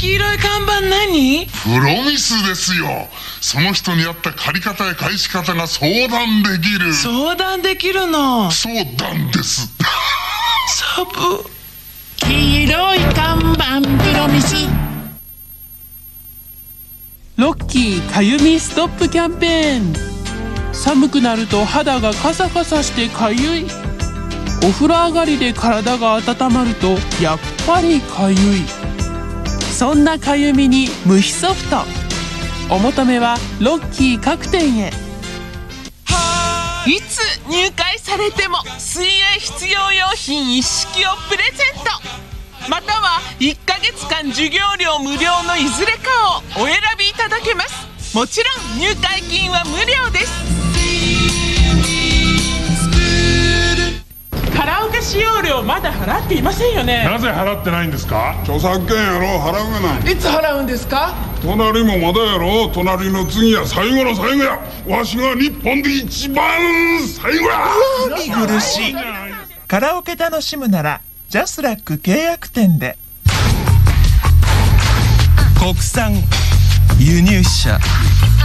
黄色い看板何？プロミスですよ。その人に合った借り方や返し方が相談できる。相談できるの？相談です。サブ。黄色い看板プロミス。ロッキーかゆみストップキャンペーン。寒くなると肌がカサカサしてかゆい。お風呂上がりで体が温まるとやっぱりかゆいそんなかゆみに無比ソフト。お求めはロッキー各店へ。い。つ入会されても水泳必要用品一式をプレゼント。または1ヶ月間授業料無料のいずれかをお選びいただけます。もちろん入会金は無料です。まだ払っていませんよね。なぜ払ってないんですか？著作権やろ払うがない。いつ払うんですか？隣もまだやろ。隣の次や最後の最後や。わしが日本で一番最後や。見苦しい。カラオケ楽しむならジャスラック契約店で。国産輸入車。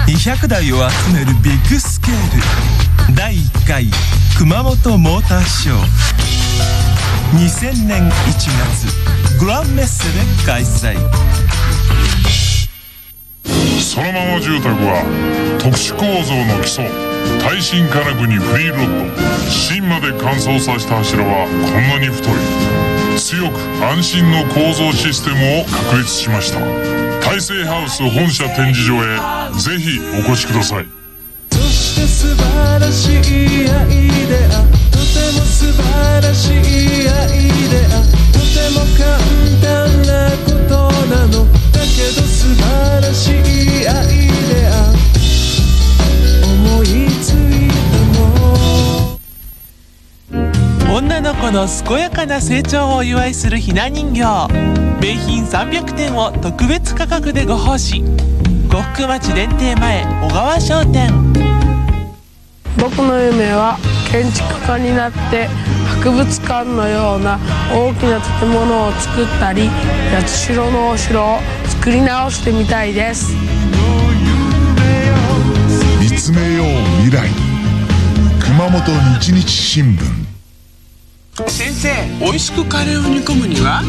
200台を集めるビッグスケール。第1回熊本モーターショー2000年1月グランメッセで開催。そのまま住宅は特殊構造の基礎耐震金具にフリーロッド。芯まで乾燥させた柱はこんなに太い。強く安心の構造システムを確立しました。大成ハウス本社展示場へぜひお越しください。そして素晴らしいアイデア素晴らしいアイデア。とても簡単なことなの。だけど素晴らしいアイデア。思いついたの。女の子の健やかな成長をお祝いするひな人形。名品300点を特別価格でご奉仕。呉服町電停前小川商店。僕の夢は建築家になって博物館のような大きな建物を作ったり八代のお城を作り直してみたいです。見つめよう未来。熊本日日新聞。先生美味しくカレーを煮込むには？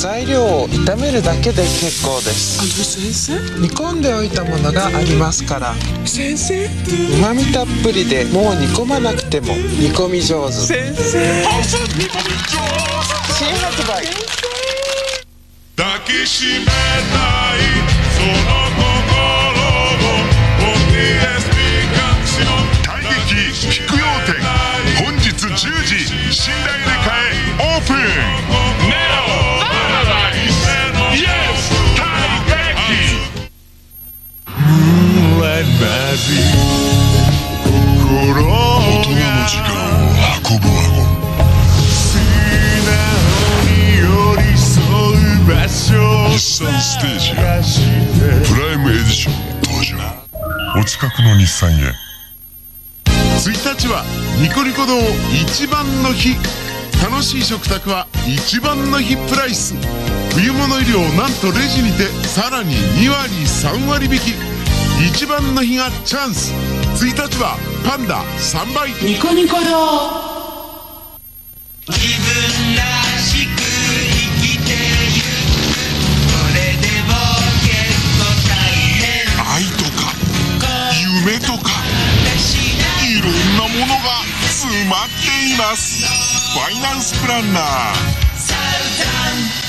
材料を炒めるだけで結構です。あの先生？煮込んでおいたものがありますから。先生？旨味たっぷりでもう煮込まなくても煮込み上手。先生？新発売。抱きしめたい大人の時間を運ぶワゴン日産ステージプライムエディション登場。お近くの日産へ。1日はニコニコ堂一番の日楽しい食卓は一番の日プライス。冬物入りをなんとレジにてさらに2割3割引き一番の日がチャンス。1日はパンダ。3倍。ニコニコ堂自分らしく生きてゆく。それでも結構大変。愛とか夢とか。いろんなものが詰まっています。ファイナンスプランナー。サウザン